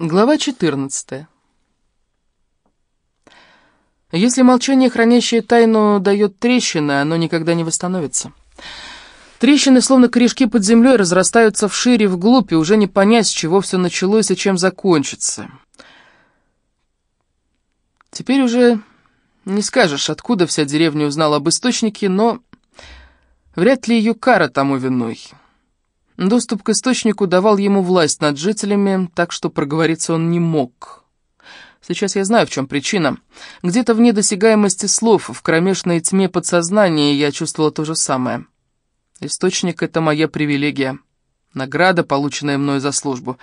Глава 14. Если молчание, хранящее тайну, дает трещины, оно никогда не восстановится. Трещины, словно корешки под землей, разрастаются вшире, вглубь, и уже не понять, с чего все началось и чем закончится. Теперь уже не скажешь, откуда вся деревня узнала об источнике, но вряд ли Юкара тому виной. Доступ к источнику давал ему власть над жителями, так что проговориться он не мог. Сейчас я знаю, в чем причина. Где-то в недосягаемости слов, в кромешной тьме подсознания я чувствовала то же самое. Источник — это моя привилегия, награда, полученная мной за службу.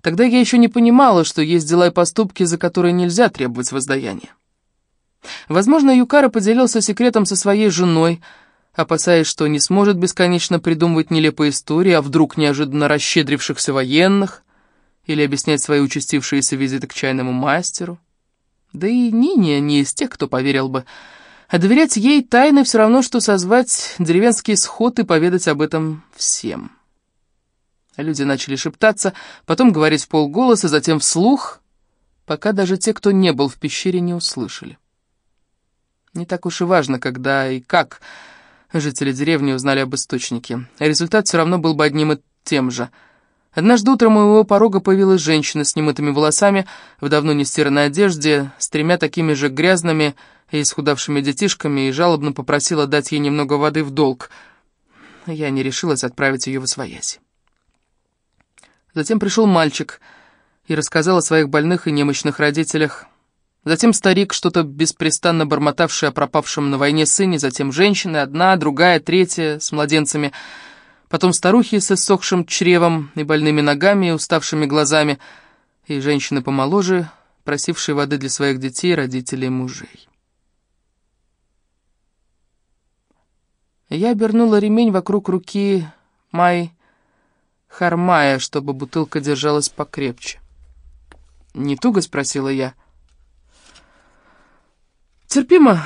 Тогда я еще не понимала, что есть дела и поступки, за которые нельзя требовать воздаяния. Возможно, Юкара поделился секретом со своей женой — опасаясь, что не сможет бесконечно придумывать нелепые истории, а вдруг неожиданно расщедрившихся военных, или объяснять свои участившиеся визиты к чайному мастеру. Да и Нине не из тех, кто поверил бы. А доверять ей тайны все равно, что созвать деревенский сход и поведать об этом всем. Люди начали шептаться, потом говорить в полголоса, затем вслух, пока даже те, кто не был в пещере, не услышали. Не так уж и важно, когда и как жители деревни узнали об источнике. Результат все равно был бы одним и тем же. Однажды утром у его порога появилась женщина с немытыми волосами, в давно нестиранной одежде, с тремя такими же грязными и исхудавшими детишками, и жалобно попросила дать ей немного воды в долг. Я не решилась отправить ее в освоясь. Затем пришел мальчик и рассказал о своих больных и немощных родителях, Затем старик, что-то беспрестанно бормотавший о пропавшем на войне сыне, затем женщины, одна, другая, третья, с младенцами, потом старухи с иссохшим чревом и больными ногами и уставшими глазами, и женщины помоложе, просившие воды для своих детей, родителей мужей. Я обернула ремень вокруг руки Май Хармая, чтобы бутылка держалась покрепче. «Не туго?» — спросила я. — «Терпимо.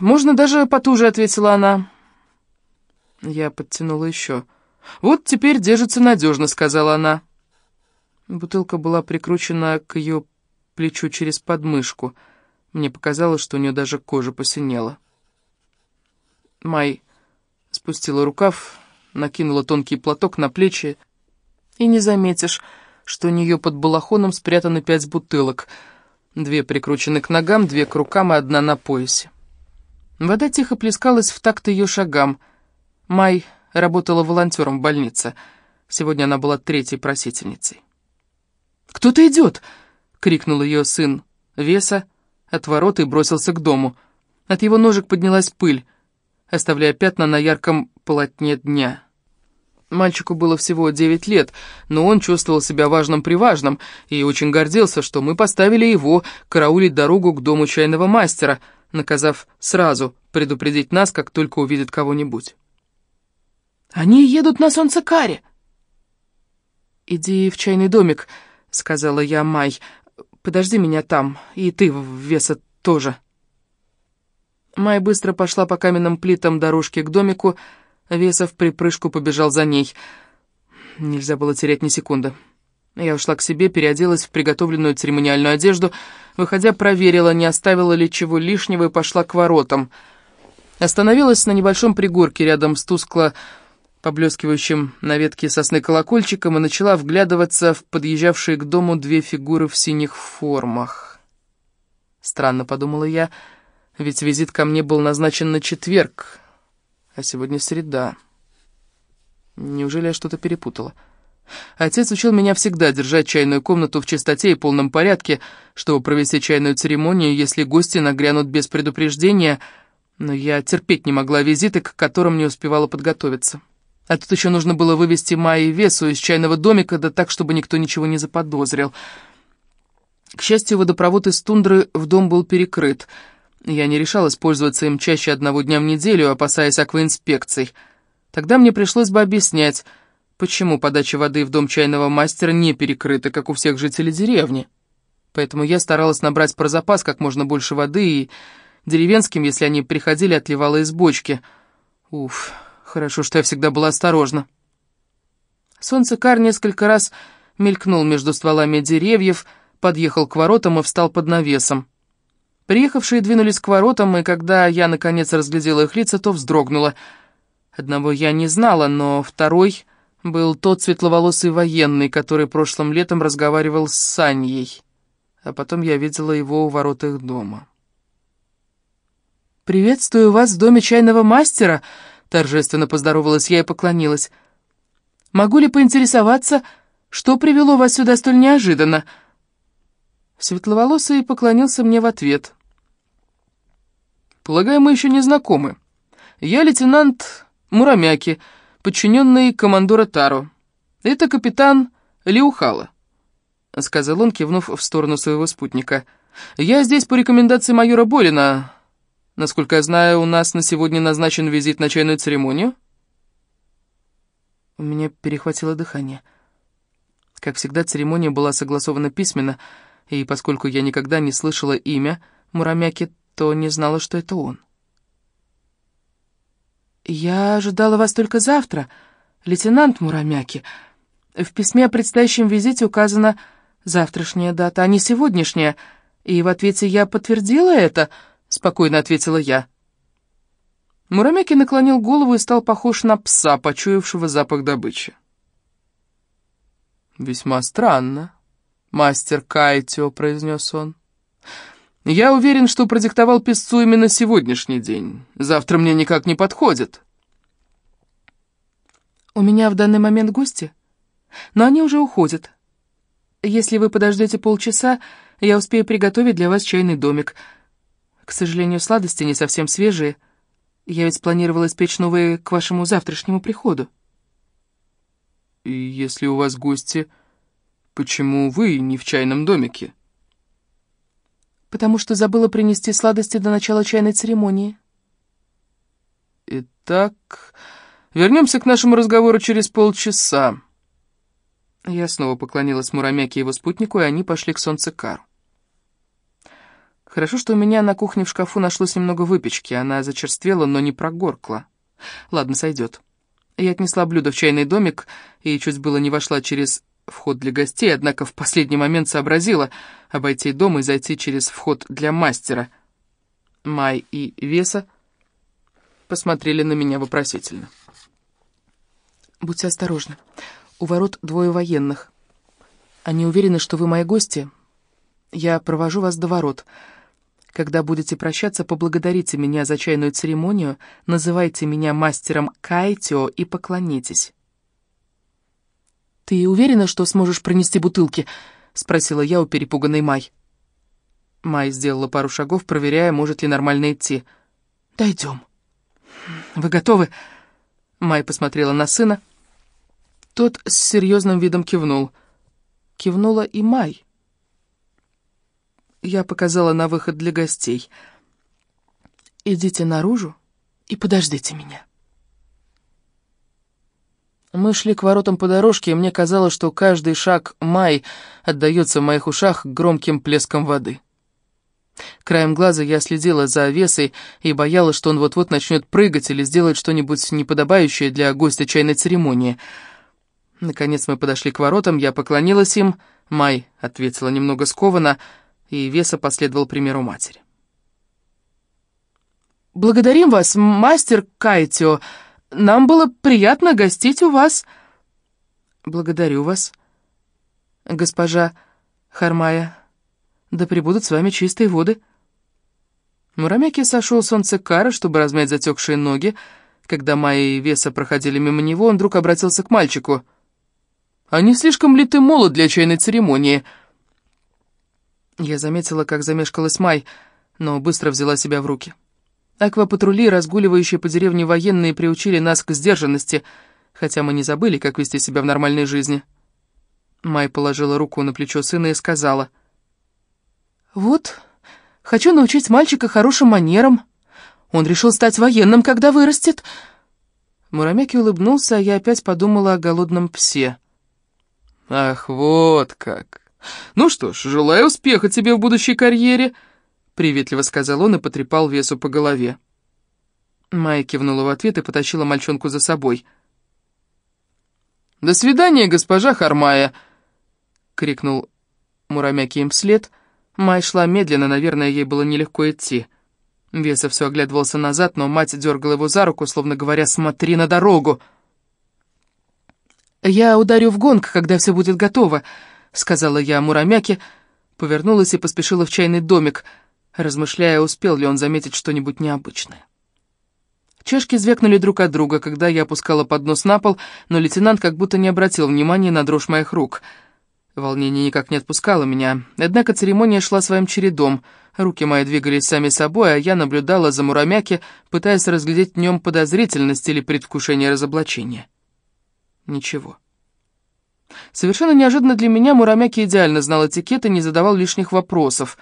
Можно даже потуже», — ответила она. Я подтянула еще. «Вот теперь держится надежно», — сказала она. Бутылка была прикручена к ее плечу через подмышку. Мне показалось, что у нее даже кожа посинела. Май спустила рукав, накинула тонкий платок на плечи, и не заметишь, что у нее под балахоном спрятаны пять бутылок — Две прикручены к ногам, две к рукам и одна на поясе. Вода тихо плескалась в такт ее шагам. Май работала волонтером в больнице. Сегодня она была третьей просительницей. «Кто-то идет!» — крикнул ее сын Веса от ворот и бросился к дому. От его ножек поднялась пыль, оставляя пятна на ярком полотне дня. Мальчику было всего девять лет, но он чувствовал себя важным-приважным и очень гордился, что мы поставили его караулить дорогу к дому чайного мастера, наказав сразу предупредить нас, как только увидит кого-нибудь. «Они едут на солнцекаре!» «Иди в чайный домик», — сказала я Май. «Подожди меня там, и ты, Веса, тоже». Май быстро пошла по каменным плитам дорожки к домику, — Весов припрыжку побежал за ней. Нельзя было терять ни секунды. Я ушла к себе, переоделась в приготовленную церемониальную одежду, выходя, проверила, не оставила ли чего лишнего, и пошла к воротам. Остановилась на небольшом пригорке рядом с тускло поблескивающим на ветке сосны колокольчиком и начала вглядываться в подъезжавшие к дому две фигуры в синих формах. Странно, подумала я, ведь визит ко мне был назначен на четверг, а сегодня среда. Неужели я что-то перепутала? Отец учил меня всегда держать чайную комнату в чистоте и полном порядке, чтобы провести чайную церемонию, если гости нагрянут без предупреждения, но я терпеть не могла визиты, к которым не успевала подготовиться. А тут еще нужно было вывести Майи Весу из чайного домика, да так, чтобы никто ничего не заподозрил. К счастью, водопровод из тундры в дом был перекрыт — я не решалась пользоваться им чаще одного дня в неделю, опасаясь акваинспекций. Тогда мне пришлось бы объяснять, почему подача воды в дом чайного мастера не перекрыта, как у всех жителей деревни. Поэтому я старалась набрать про запас как можно больше воды, и деревенским, если они приходили, отливала из бочки. Уф, хорошо, что я всегда была осторожна. Солнце Кар несколько раз мелькнул между стволами деревьев, подъехал к воротам и встал под навесом. Приехавшие двинулись к воротам, и когда я, наконец, разглядела их лица, то вздрогнула. Одного я не знала, но второй был тот светловолосый военный, который прошлым летом разговаривал с Саньей, а потом я видела его у ворот их дома. «Приветствую вас в доме чайного мастера», — торжественно поздоровалась я и поклонилась. «Могу ли поинтересоваться, что привело вас сюда столь неожиданно?» Светловолосый поклонился мне в ответ. «Полагаю, мы еще не знакомы. Я лейтенант Мурамяки, подчиненный командора Таро. Это капитан Лиухала», — сказал он, кивнув в сторону своего спутника. «Я здесь по рекомендации майора Болина. Насколько я знаю, у нас на сегодня назначен визит на чайную церемонию». У меня перехватило дыхание. Как всегда, церемония была согласована письменно — и поскольку я никогда не слышала имя Мурамяки, то не знала, что это он. «Я ожидала вас только завтра, лейтенант Мурамяки. В письме о предстоящем визите указана завтрашняя дата, а не сегодняшняя, и в ответе я подтвердила это», — спокойно ответила я. Мурамяки наклонил голову и стал похож на пса, почуявшего запах добычи. «Весьма странно», мастер Кайтио», — произнес он. «Я уверен, что продиктовал песцу именно сегодняшний день. Завтра мне никак не подходит». «У меня в данный момент гости, но они уже уходят. Если вы подождете полчаса, я успею приготовить для вас чайный домик. К сожалению, сладости не совсем свежие. Я ведь планировала испечь новые к вашему завтрашнему приходу». «И если у вас гости...» «Почему вы не в чайном домике?» «Потому что забыла принести сладости до начала чайной церемонии». «Итак, вернемся к нашему разговору через полчаса». Я снова поклонилась Мурамяке и его спутнику, и они пошли к солнцекару. Хорошо, что у меня на кухне в шкафу нашлось немного выпечки. Она зачерствела, но не прогоркла. Ладно, сойдет. Я отнесла блюдо в чайный домик и чуть было не вошла через вход для гостей, однако в последний момент сообразила обойти дом и зайти через вход для мастера. Май и Веса посмотрели на меня вопросительно. «Будьте осторожны. У ворот двое военных. Они уверены, что вы мои гости. Я провожу вас до ворот. Когда будете прощаться, поблагодарите меня за чайную церемонию, называйте меня мастером Кайтио и поклонитесь». «Ты уверена, что сможешь пронести бутылки?» — спросила я у перепуганной Май. Май сделала пару шагов, проверяя, может ли нормально идти. «Дойдем». «Вы готовы?» Май посмотрела на сына. Тот с серьезным видом кивнул. Кивнула и Май. Я показала на выход для гостей. «Идите наружу и подождите меня». Мы шли к воротам по дорожке, и мне казалось, что каждый шаг Май отдается в моих ушах громким плеском воды. Краем глаза я следила за Овесой и боялась, что он вот-вот начнет прыгать или сделать что-нибудь неподобающее для гостя чайной церемонии. Наконец мы подошли к воротам, я поклонилась им, Май ответила немного скованно, и Веса последовал примеру матери. «Благодарим вас, мастер Кайтио», нам было приятно гостить у вас». «Благодарю вас, госпожа Хармая. Да пребудут с вами чистые воды». Мурамяки сошел с солнцекара, чтобы размять затекшие ноги. Когда Майя и Веса проходили мимо него, он вдруг обратился к мальчику. «А не слишком ли ты молод для чайной церемонии?» Я заметила, как замешкалась Май, но быстро взяла себя в руки. Аквапатрули, разгуливающие по деревне военные, приучили нас к сдержанности, хотя мы не забыли, как вести себя в нормальной жизни. Май положила руку на плечо сына и сказала. «Вот, хочу научить мальчика хорошим манерам. Он решил стать военным, когда вырастет». Мурамяки улыбнулся, а я опять подумала о голодном псе. «Ах, вот как! Ну что ж, желаю успеха тебе в будущей карьере!» Приветливо сказал он и потрепал весу по голове. Майя кивнула в ответ и потащила мальчонку за собой. «До свидания, госпожа Хармая!» крикнул Мурамяки им вслед. Май шла медленно, наверное, ей было нелегко идти. Веса все оглядывался назад, но мать дергала его за руку, словно говоря «смотри на дорогу». «Я ударю в гонг, когда все будет готово», — сказала я Мурамяке, повернулась и поспешила в чайный домик, размышляя, успел ли он заметить что-нибудь необычное. Чашки звякнули друг от друга, когда я опускала поднос на пол, но лейтенант как будто не обратил внимания на дрожь моих рук. Волнение никак не отпускало меня, однако церемония шла своим чередом. Руки мои двигались сами собой, а я наблюдала за Мурамяки, пытаясь разглядеть в нем подозрительность или предвкушение разоблачения. Ничего. Совершенно неожиданно для меня Мурамяки идеально знал этикет и не задавал лишних вопросов.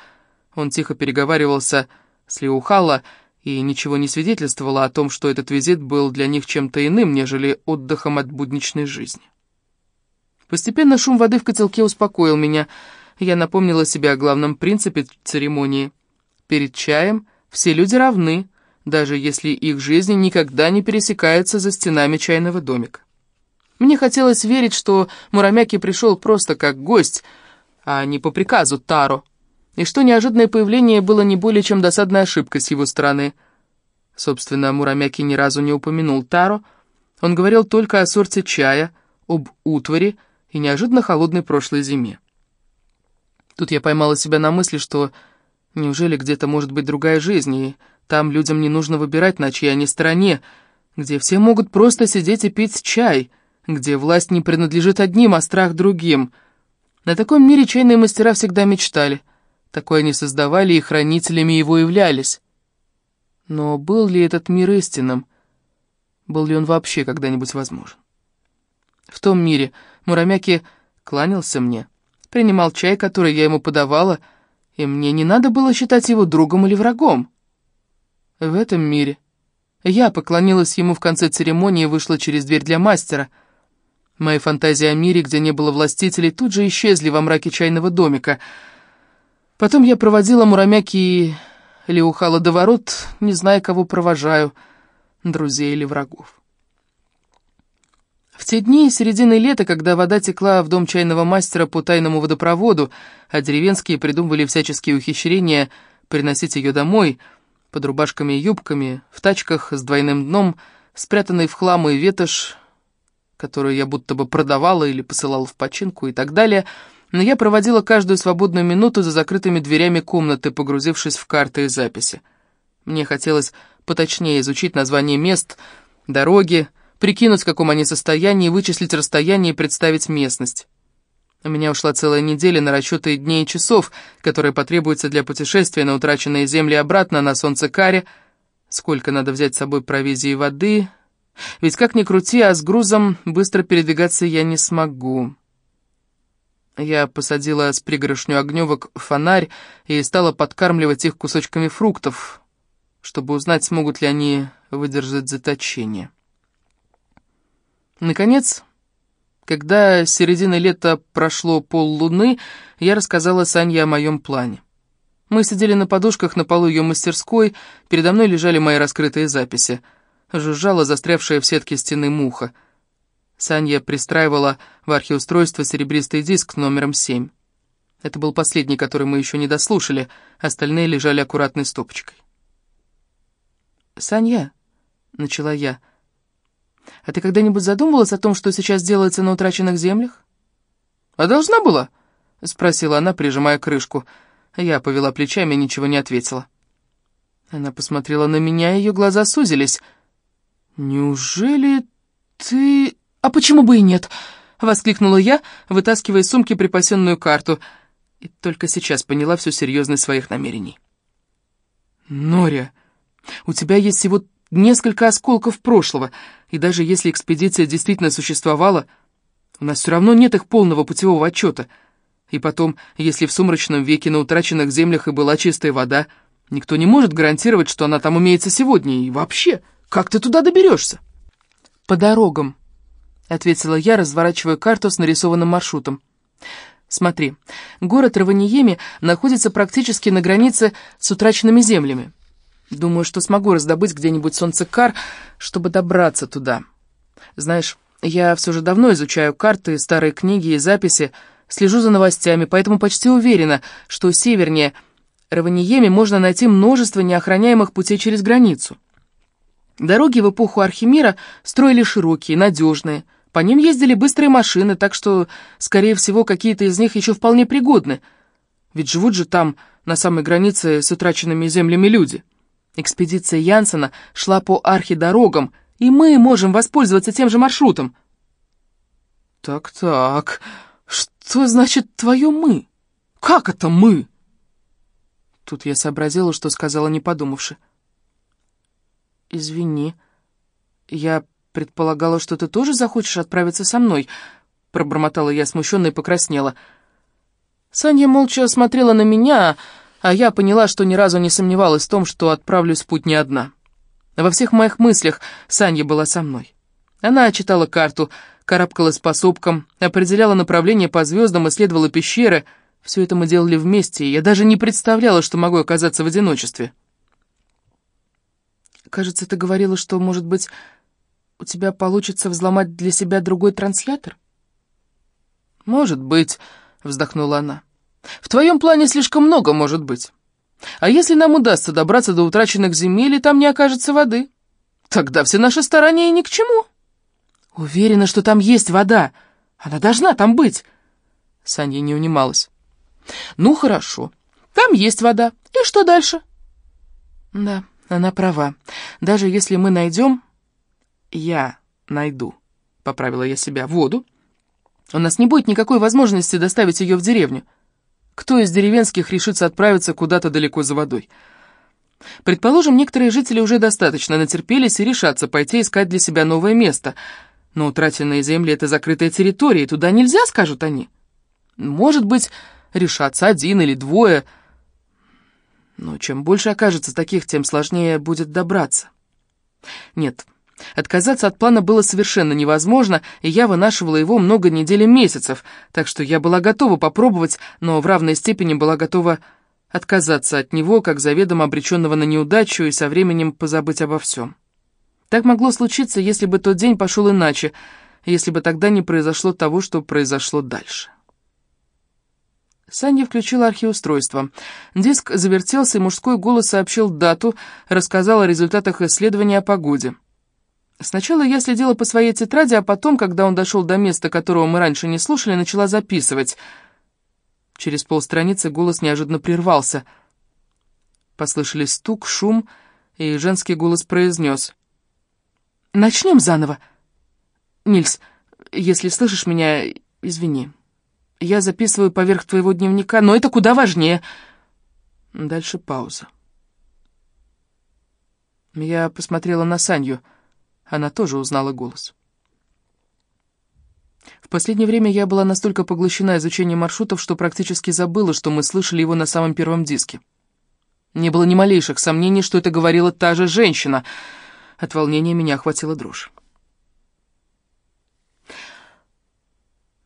Он тихо переговаривался с Лиухала, и ничего не свидетельствовало о том, что этот визит был для них чем-то иным, нежели отдыхом от будничной жизни. Постепенно шум воды в котелке успокоил меня. Я напомнила себе о главном принципе церемонии. Перед чаем все люди равны, даже если их жизни никогда не пересекаются за стенами чайного домика. Мне хотелось верить, что Мурамяки пришел просто как гость, а не по приказу Таро и что неожиданное появление было не более чем досадная ошибка с его стороны. Собственно, Мурамяки ни разу не упомянул Таро, он говорил только о сорте чая, об утваре и неожиданно холодной прошлой зиме. Тут я поймала себя на мысли, что неужели где-то может быть другая жизнь, и там людям не нужно выбирать, на чьей они стороне, где все могут просто сидеть и пить чай, где власть не принадлежит одним, а страх другим. На таком мире чайные мастера всегда мечтали — Такое они создавали и хранителями его являлись. Но был ли этот мир истинным? Был ли он вообще когда-нибудь возможен? В том мире Мурамяки кланялся мне, принимал чай, который я ему подавала, и мне не надо было считать его другом или врагом. В этом мире я поклонилась ему в конце церемонии и вышла через дверь для мастера. Мои фантазии о мире, где не было властителей, тут же исчезли во мраке чайного домика — Потом я проводила Мурамяки или ухала до ворот, не зная, кого провожаю, друзей или врагов. В те дни середины лета, когда вода текла в дом чайного мастера по тайному водопроводу, а деревенские придумывали всяческие ухищрения приносить ее домой, под рубашками и юбками, в тачках с двойным дном, спрятанной в хлам и ветошь, которую я будто бы продавала или посылала в починку и так далее — но я проводила каждую свободную минуту за закрытыми дверями комнаты, погрузившись в карты и записи. Мне хотелось поточнее изучить название мест, дороги, прикинуть, в каком они состоянии, вычислить расстояние и представить местность. У меня ушла целая неделя на расчеты дней и часов, которые потребуются для путешествия на утраченные земли обратно на солнце Каре. Сколько надо взять с собой провизии и воды. Ведь как ни крути, а с грузом быстро передвигаться я не смогу. Я посадила с пригоршню огневок фонарь и стала подкармливать их кусочками фруктов, чтобы узнать, смогут ли они выдержать заточение. Наконец, когда с середины лета прошло поллуны, я рассказала Санье о моем плане. Мы сидели на подушках на полу ее мастерской, передо мной лежали мои раскрытые записи. Жужжала застрявшая в сетке стены муха — Санья пристраивала в архиустройство серебристый диск номером 7. Это был последний, который мы еще не дослушали, остальные лежали аккуратной стопочкой. «Санья», — начала я, — «а ты когда-нибудь задумывалась о том, что сейчас делается на утраченных землях?» «А должна была?» — спросила она, прижимая крышку. Я повела плечами и ничего не ответила. Она посмотрела на меня, и ее глаза сузились. «Неужели ты...» «А почему бы и нет?» — воскликнула я, вытаскивая из сумки припасенную карту, и только сейчас поняла всю серьезность своих намерений. «Норя, у тебя есть всего несколько осколков прошлого, и даже если экспедиция действительно существовала, у нас все равно нет их полного путевого отчета. И потом, если в сумрачном веке на утраченных землях и была чистая вода, никто не может гарантировать, что она там имеется сегодня, и вообще, как ты туда доберешься?» «По дорогам», — ответила я, разворачивая карту с нарисованным маршрутом. «Смотри, город Раваниеми находится практически на границе с утраченными землями. Думаю, что смогу раздобыть где-нибудь солнцекар, чтобы добраться туда. Знаешь, я все же давно изучаю карты, старые книги и записи, слежу за новостями, поэтому почти уверена, что севернее Раваниеми можно найти множество неохраняемых путей через границу. Дороги в эпоху Архимира строили широкие, надежные. По ним ездили быстрые машины, так что, скорее всего, какие-то из них еще вполне пригодны. Ведь живут же там, на самой границе с утраченными землями люди. Экспедиция Янсена шла по архидорогам, и мы можем воспользоваться тем же маршрутом. Так-так, что значит твое «мы»? Как это «мы»? Тут я сообразила, что сказала, не подумавши. «Извини, я предполагала, что ты тоже захочешь отправиться со мной», пробормотала я смущенно и покраснела. Саня молча смотрела на меня, а я поняла, что ни разу не сомневалась в том, что отправлюсь в путь не одна. Во всех моих мыслях Саня была со мной. Она читала карту, карабкалась по сопкам, определяла направление по звездам, исследовала пещеры. Все это мы делали вместе, и я даже не представляла, что могу оказаться в одиночестве. «Кажется, ты говорила, что, может быть, у тебя получится взломать для себя другой транслятор?» «Может быть», — вздохнула она. «В твоем плане слишком много может быть. А если нам удастся добраться до утраченных земель, и там не окажется воды, тогда все наши старания ни к чему». «Уверена, что там есть вода. Она должна там быть». Саня не унималась. «Ну, хорошо. Там есть вода. И что дальше?» «Да, она права. Даже если мы найдем...» «Я найду», — поправила я себя, — «воду. У нас не будет никакой возможности доставить ее в деревню. Кто из деревенских решится отправиться куда-то далеко за водой?» Предположим, некоторые жители уже достаточно натерпелись и решатся пойти искать для себя новое место. Но утраченные земли — это закрытая территория, и туда нельзя, скажут они. Может быть, решатся один или двое. Но чем больше окажется таких, тем сложнее будет добраться. Нет, отказаться от плана было совершенно невозможно, и я вынашивала его много недель и месяцев, так что я была готова попробовать, но в равной степени была готова отказаться от него, как заведомо обреченного на неудачу, и со временем позабыть обо всем. Так могло случиться, если бы тот день пошел иначе, если бы тогда не произошло того, что произошло дальше. Саня включила архиустройство. Диск завертелся, и мужской голос сообщил дату, рассказал о результатах исследования о погоде. Сначала я следила по своей тетради, а потом, когда он дошел до места, которого мы раньше не слушали, начала записывать. Через полстраницы голос неожиданно прервался. Послышались стук, шум, и женский голос произнес. «Начнем заново. Нильс, если слышишь меня, извини». Я записываю поверх твоего дневника, но это куда важнее. Дальше пауза. Я посмотрела на Санью. Она тоже узнала голос. В последнее время я была настолько поглощена изучением маршрутов, что практически забыла, что мы слышали его на самом первом диске. Не было ни малейших сомнений, что это говорила та же женщина. От волнения меня охватила дрожь.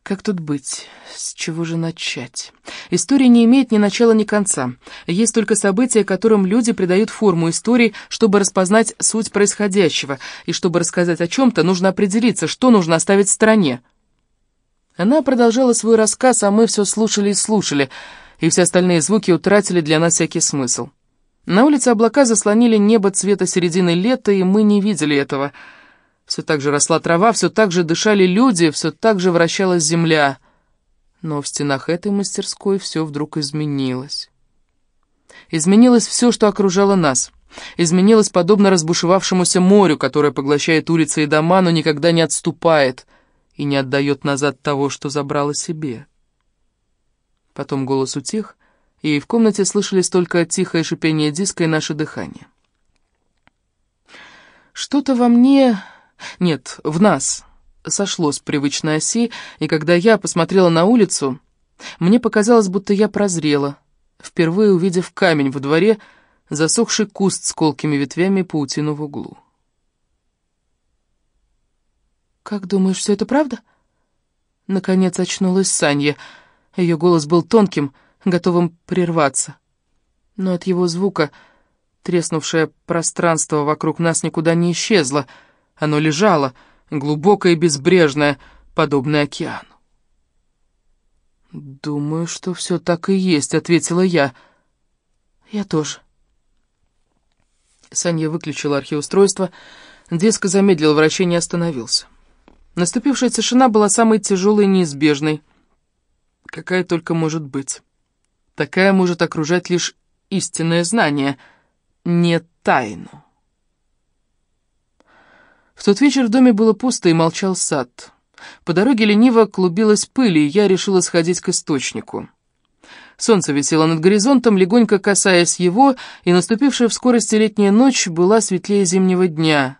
Как тут быть? С чего же начать? История не имеет ни начала, ни конца. Есть только события, которым люди придают форму истории, чтобы распознать суть происходящего, и чтобы рассказать о чем-то, нужно определиться, что нужно оставить в стороне. Она продолжала свой рассказ, а мы все слушали и слушали, и все остальные звуки утратили для нас всякий смысл. На улице облака заслонили небо цвета середины лета, и мы не видели этого — все так же росла трава, все так же дышали люди, все так же вращалась земля. Но в стенах этой мастерской все вдруг изменилось. Изменилось все, что окружало нас. Изменилось подобно разбушевавшемуся морю, которое поглощает улицы и дома, но никогда не отступает и не отдает назад того, что забрало себе. Потом голос утих, и в комнате слышались только тихое шипение диска и наше дыхание. Что-то во мне нет, в нас сошло с привычной оси, и когда я посмотрела на улицу, мне показалось, будто я прозрела, впервые увидев камень во дворе, засохший куст с колкими ветвями паутину в углу. «Как думаешь, все это правда?» Наконец очнулась Санья. Ее голос был тонким, готовым прерваться. Но от его звука треснувшее пространство вокруг нас никуда не исчезло — оно лежало, глубокое и безбрежное, подобное океану. «Думаю, что все так и есть», — ответила я. «Я тоже». Саня выключила архиустройство. Диск замедлил вращение и остановился. Наступившая тишина была самой тяжелой и неизбежной. Какая только может быть. Такая может окружать лишь истинное знание, не тайну. В тот вечер в доме было пусто и молчал сад. По дороге лениво клубилась пыль, и я решила сходить к источнику. Солнце висело над горизонтом, легонько касаясь его, и наступившая в скорости летняя ночь была светлее зимнего дня.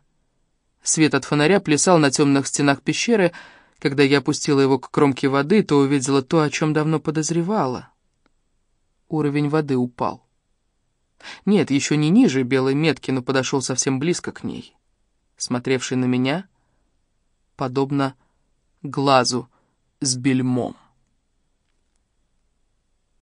Свет от фонаря плясал на темных стенах пещеры. Когда я опустила его к кромке воды, то увидела то, о чем давно подозревала. Уровень воды упал. Нет, еще не ниже белой метки, но подошел совсем близко к ней. Смотревший на меня, подобно глазу с бельмом.